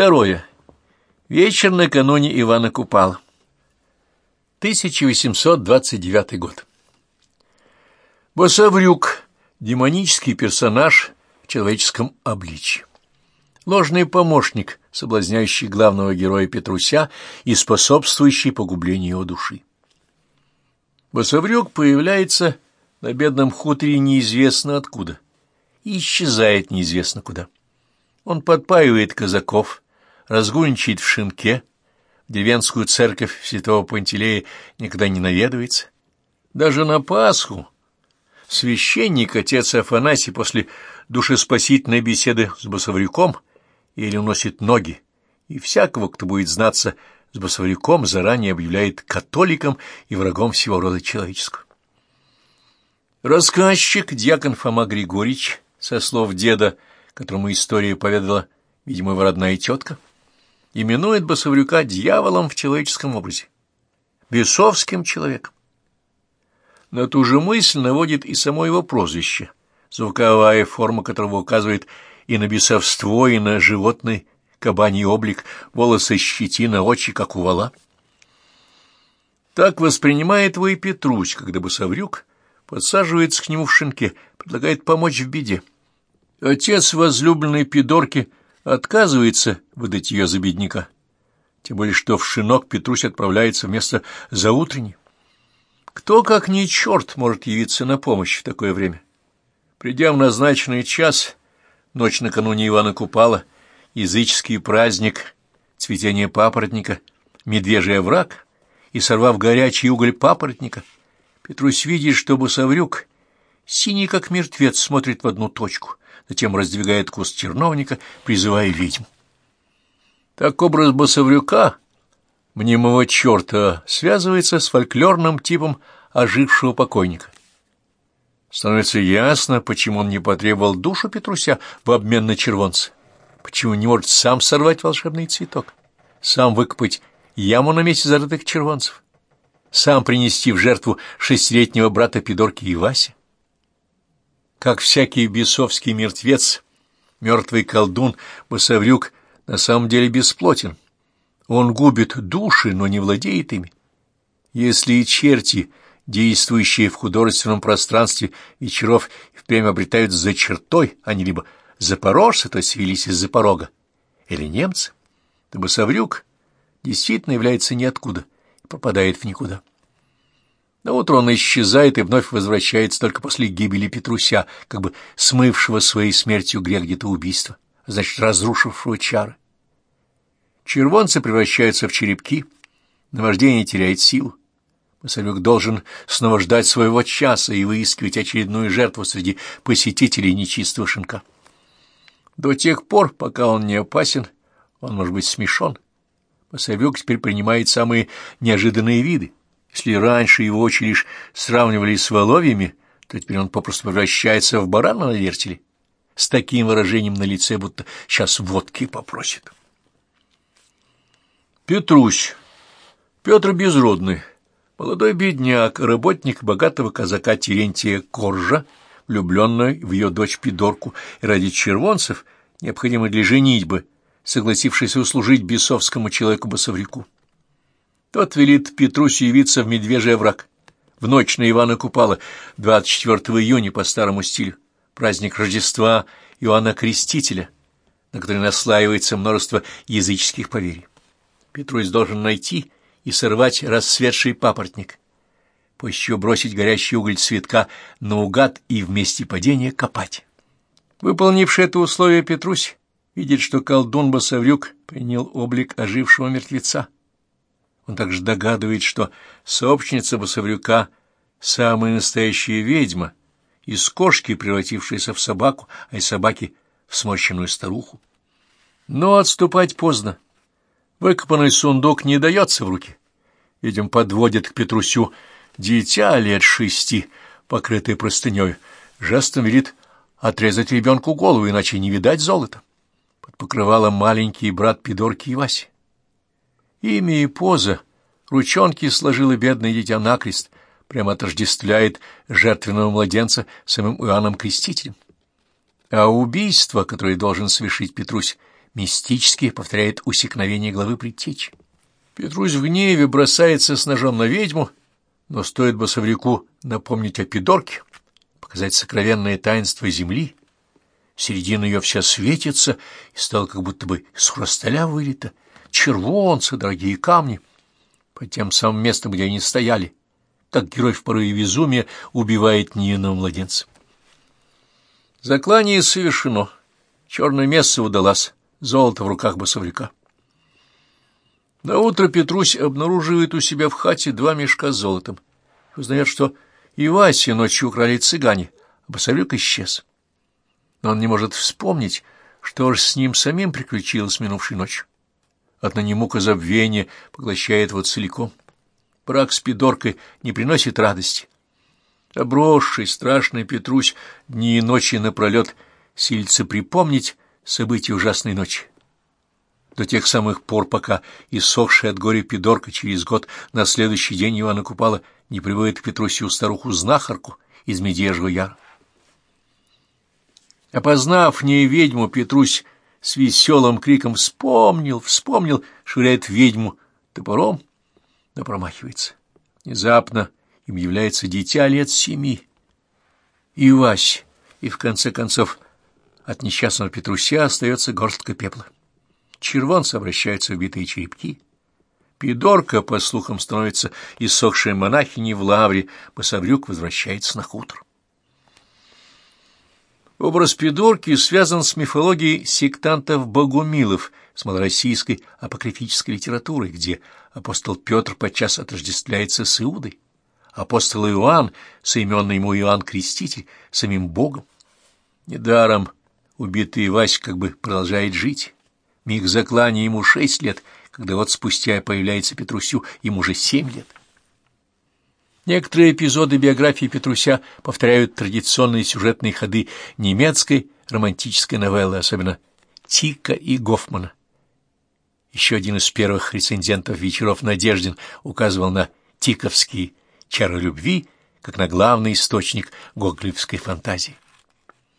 Второе. Вечер накануне Ивана Купала. 1829 год. Босоврюк — демонический персонаж в человеческом обличье. Ложный помощник, соблазняющий главного героя Петруся и способствующий погублению его души. Босоврюк появляется на бедном хуторе неизвестно откуда и исчезает неизвестно куда. Он подпаивает казаков, разгульничает в шинке, в деревенскую церковь святого Пантелея никогда не наведывается. Даже на Пасху священник, отец Афанасий, после душеспасительной беседы с басоврюком или уносит ноги, и всякого, кто будет знаться с басоврюком, заранее объявляет католиком и врагом всего рода человеческого. Рассказчик, дьякон Фома Григорьевич, со слов деда, которому история поведала, видимо, его родная тетка, именует Басаврюка дьяволом в человеческом образе, бесовским человеком. На ту же мысль наводит и само его прозвище, звуковая форма которого указывает и на бесовство, и на животный кабаний облик, волосы щетина, очи, как у вала. Так воспринимает его и Петрусь, когда Басаврюк подсаживается к нему в шинке, предлагает помочь в беде. Отец возлюбленной Пидорки отказывается выдать ее за бедняка, тем более что в шинок Петрусь отправляется вместо заутренней. Кто, как ни черт, может явиться на помощь в такое время? Придя в назначенный час, ночь накануне Ивана Купала, языческий праздник, цветение папоротника, медвежий овраг, и, сорвав горячий уголь папоротника, Петрусь видит, что босоврюк, синий как мертвец, смотрит в одну точку, затем раздвигает куст черновника, призывая ведьм. Так образ босоврюка, мнимого черта, связывается с фольклорным типом ожившего покойника. Становится ясно, почему он не потребовал душу Петруся в обмен на червонца, почему не может сам сорвать волшебный цветок, сам выкопать яму на месте зарытых червонцев сам принести в жертву шестилетнего брата Пидорки и Васи? Как всякий бесовский мертвец, мертвый колдун Басаврюк на самом деле бесплотен. Он губит души, но не владеет ими. Если и черти, действующие в художественном пространстве вечеров, впрямь обретают за чертой, они либо запорожцы, то есть велись из-за порога, или немцы, то Басаврюк действительно является ниоткуда — пропадает в никуда. На утро он исчезает и вновь возвращается только после гибели Петруся, как бы смывшего своей смертью грех где-то убийства, значит, разрушившего чары. Червонцы превращаются в черепки, наваждение теряет силу. Масолюк должен снова ждать своего часа и выискивать очередную жертву среди посетителей нечистого шинка. До тех пор, пока он не опасен, он может быть смешон. Масовик теперь принимает самые неожиданные виды. Если раньше его очи лишь сравнивали с воловьями, то теперь он попросту превращается в барана на вертеле, с таким выражением на лице, будто сейчас водки попросит. Петрусь. Петр Безродный. Молодой бедняк, работник богатого казака Терентия Коржа, влюбленный в ее дочь Пидорку и ради червонцев, необходимый для женитьбы, согласившийся услужить бесовскому человеку-басоврику. Тот велит Петрусю явиться в Медвежий овраг в ночь на Ивана Купала, 24 июня по старому стилю, праздник Рождества Иоанна Крестителя, на который наслаивается множество языческих поверий. Петрусь должен найти и сорвать расцветший папоротник, после чего бросить горящий уголь цветка наугад и вместе падения копать. Выполнивший это условие Петрусь видит, что колдун Басаврюк принял облик ожившего мертвеца. Он также догадывает, что сообщница Басаврюка — самая настоящая ведьма, из кошки, превратившаяся в собаку, а из собаки — в сморщенную старуху. Но отступать поздно. Выкопанный сундук не дается в руки. Видим, подводит к Петрусю дитя лет шести, покрытое простыней. Жестом велит отрезать ребенку голову, иначе не видать золота под покрывалом маленький брат Пидорки и Васи. Имя и поза ручонки сложила бедное дитя накрест, прямо отождествляет жертвенного младенца самым Иоанном Крестителем. А убийство, которое должен совершить Петрусь, мистически повторяет усекновение главы предтечи. Петрусь в гневе бросается с ножом на ведьму, но стоит басоврику напомнить о пидорке, показать сокровенное таинство земли, середина ее вся светится и стала как будто бы из хрусталя вылита, червонцы, дорогие камни, по тем самым местам, где они стояли, так герой в порыве безумия убивает невинного младенца. Заклание совершено, черное место удалось, золото в руках басоврика. На утро Петрусь обнаруживает у себя в хате два мешка с золотом. Узнает, что и Вася ночью украли цыгане, а басоврик исчез. Но он не может вспомнить, что же с ним самим приключилось минувшей ночью. Отныне мука забвения поглощает его целиком. Брак с Пидоркой не приносит радости. Обросший, страшный Петрусь дни и ночи напролет сильится припомнить события ужасной ночи. До тех самых пор, пока иссохшая от горя Пидорка через год на следующий день Ивана Купала не приводит к Петрусию старуху-знахарку из Медвежьего яра. Опознав в ней ведьму, Петрусь с веселым криком «Вспомнил! Вспомнил!» швыряет ведьму топором, но промахивается. Внезапно им является дитя лет семи. И Вась, и в конце концов от несчастного Петруся остается горстка пепла. Червонцы обращаются в битые черепки. Пидорка, по слухам, становится иссохшей монахиней в лавре, Басаврюк возвращается на хутор. Образ Пидорки связан с мифологией сектантов-богумилов, с малороссийской апокрифической литературой, где апостол Петр подчас отождествляется с Иудой, апостол Иоанн, соименный ему Иоанн Креститель, самим Богом. Недаром убитый Вась как бы продолжает жить. Миг заклания ему шесть лет, когда вот спустя появляется Петрусю, ему уже семь лет. Некоторые эпизоды биографии Петруся повторяют традиционные сюжетные ходы немецкой романтической новеллы, особенно Тика и Гофмана. Еще один из первых рецензентов «Вечеров Надеждин» указывал на тиковские чары любви, как на главный источник гоголевской фантазии.